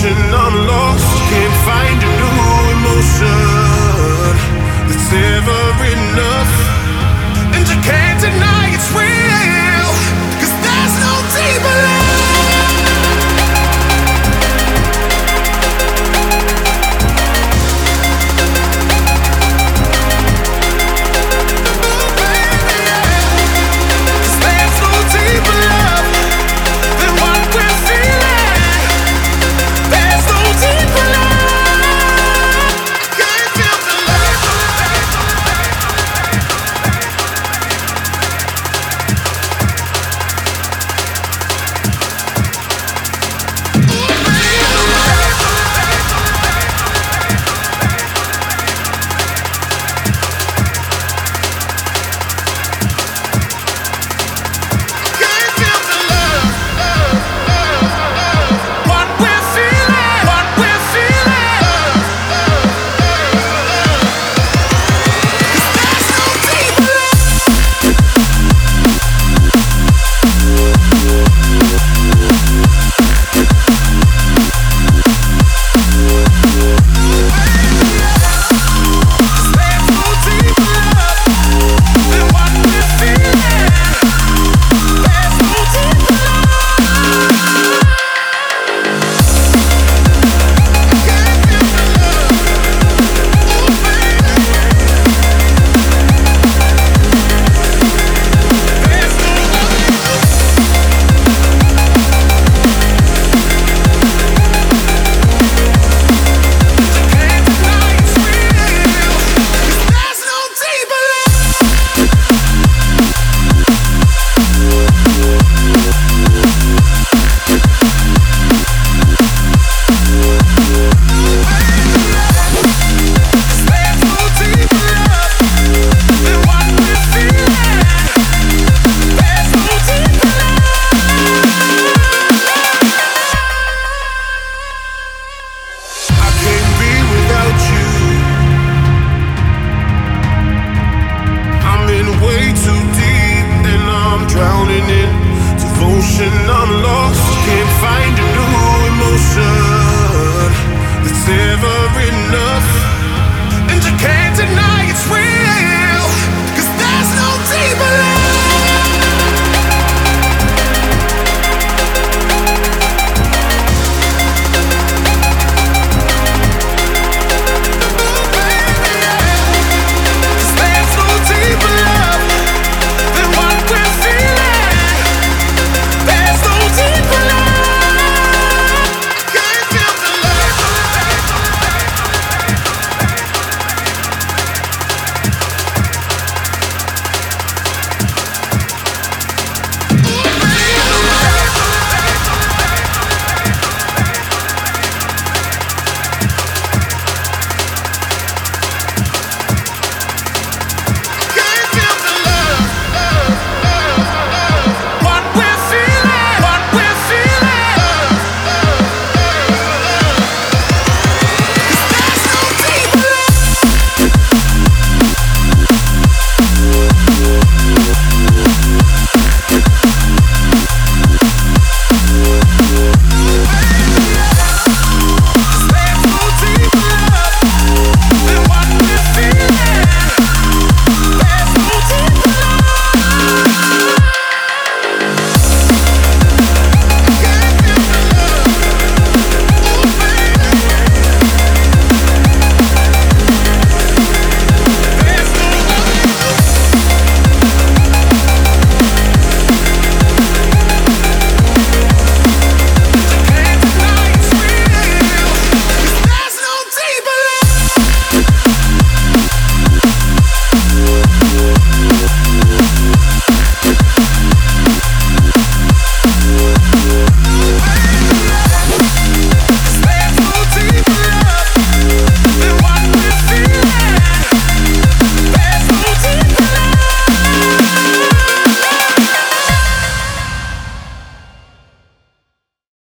should can't find a new emotion.